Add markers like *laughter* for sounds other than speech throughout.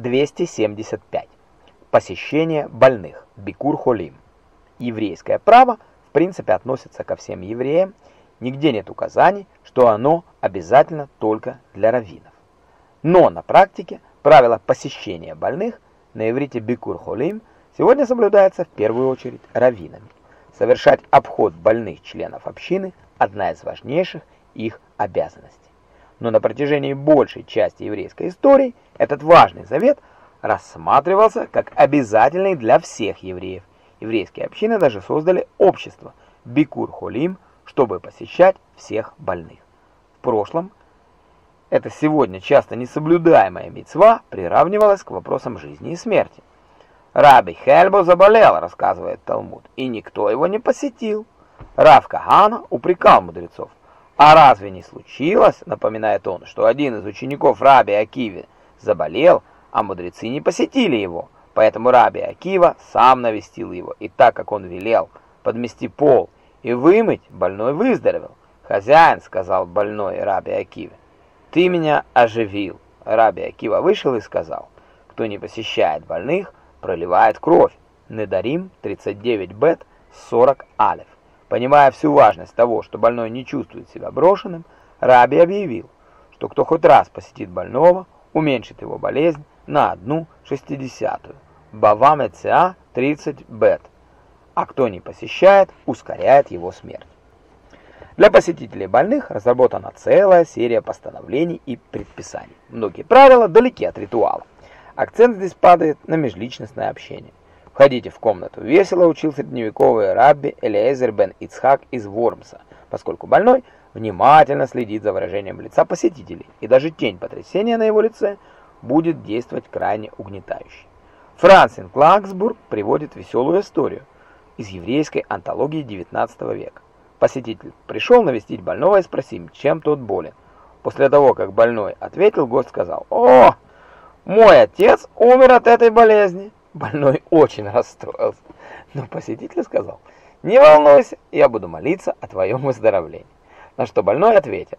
275. Посещение больных. Бикур-холим. Еврейское право в принципе относится ко всем евреям, нигде нет указаний, что оно обязательно только для раввинов. Но на практике правило посещения больных на иврите бикур-холим сегодня соблюдается в первую очередь раввинами. Совершать обход больных членов общины – одна из важнейших их обязанностей. Но на протяжении большей части еврейской истории этот важный завет рассматривался как обязательный для всех евреев. Еврейские общины даже создали общество Бикур-Холим, чтобы посещать всех больных. В прошлом это сегодня часто несоблюдаемая мецва приравнивалась к вопросам жизни и смерти. Раби Хельбо заболел, рассказывает Талмуд, и никто его не посетил. Рав Кагана упрекал мудрецов. А разве не случилось, напоминает он, что один из учеников Раби Акивы заболел, а мудрецы не посетили его? Поэтому Раби Акива сам навестил его, и так как он велел подмести пол и вымыть, больной выздоровел. «Хозяин», — сказал больной Раби Акиве, — «ты меня оживил». Раби Акива вышел и сказал, «Кто не посещает больных, проливает кровь». Недарим 39 бет 40 алев. Понимая всю важность того, что больной не чувствует себя брошенным, Раби объявил, что кто хоть раз посетит больного, уменьшит его болезнь на одну шестидесятую. Бава Мециа 30 бет. А кто не посещает, ускоряет его смерть. Для посетителей больных разработана целая серия постановлений и предписаний. Многие правила далеки от ритуала. Акцент здесь падает на межличностное общение. «Входите в комнату». Весело учил средневековый рабби Элиэзер бен Ицхак из Вормса, поскольку больной внимательно следит за выражением лица посетителей, и даже тень потрясения на его лице будет действовать крайне угнетающе. Франсин Клаксбург приводит веселую историю из еврейской антологии XIX века. Посетитель пришел навестить больного и спросил, чем тот болен. После того, как больной ответил, гость сказал, «О, мой отец умер от этой болезни». Больной *laughs* очень расстроился, но посетитель сказал, «Не волнуйся, я буду молиться о твоем выздоровлении». На что больной ответил,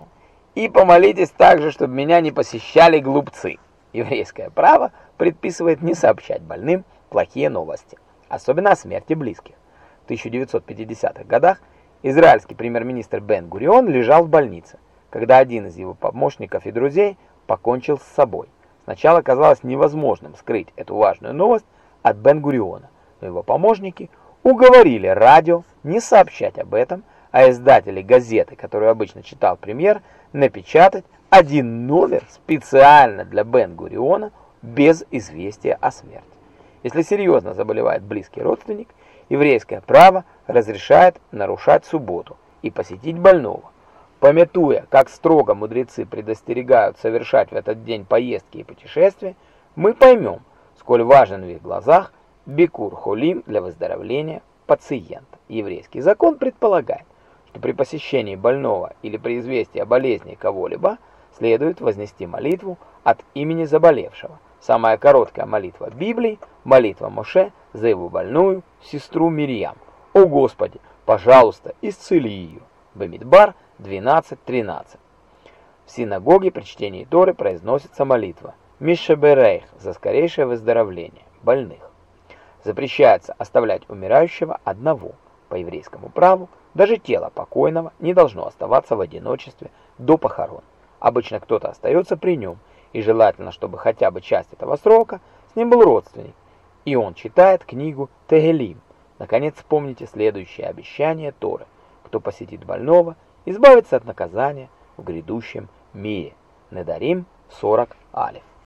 «И помолитесь также, чтобы меня не посещали глупцы». Еврейское право предписывает не сообщать больным плохие новости, особенно о смерти близких. В 1950-х годах израильский премьер-министр Бен-Гурион лежал в больнице, когда один из его помощников и друзей покончил с собой. Сначала казалось невозможным скрыть эту важную новость, от Бен-Гуриона, но его помощники уговорили радио не сообщать об этом, а издатели газеты, которую обычно читал премьер, напечатать один номер специально для Бен-Гуриона без известия о смерти. Если серьезно заболевает близкий родственник, еврейское право разрешает нарушать субботу и посетить больного. Пометуя, как строго мудрецы предостерегают совершать в этот день поездки и путешествия, мы поймем, сколь важен в их глазах бикур холим для выздоровления пациента. Еврейский закон предполагает, что при посещении больного или при известии о болезни кого-либо следует вознести молитву от имени заболевшего. Самая короткая молитва Библии – молитва Моше за его больную сестру Мирьям. «О Господи, пожалуйста, исцели ее!» Бамидбар 12.13 В синагоге при чтении Торы произносится молитва Мишеберейх за скорейшее выздоровление больных. Запрещается оставлять умирающего одного. По еврейскому праву даже тело покойного не должно оставаться в одиночестве до похорон. Обычно кто-то остается при нем, и желательно, чтобы хотя бы часть этого срока с ним был родственник, и он читает книгу Тегелим. Наконец, вспомните следующее обещание Торы. Кто посетит больного, избавится от наказания в грядущем мире. Недарим 40 алиф.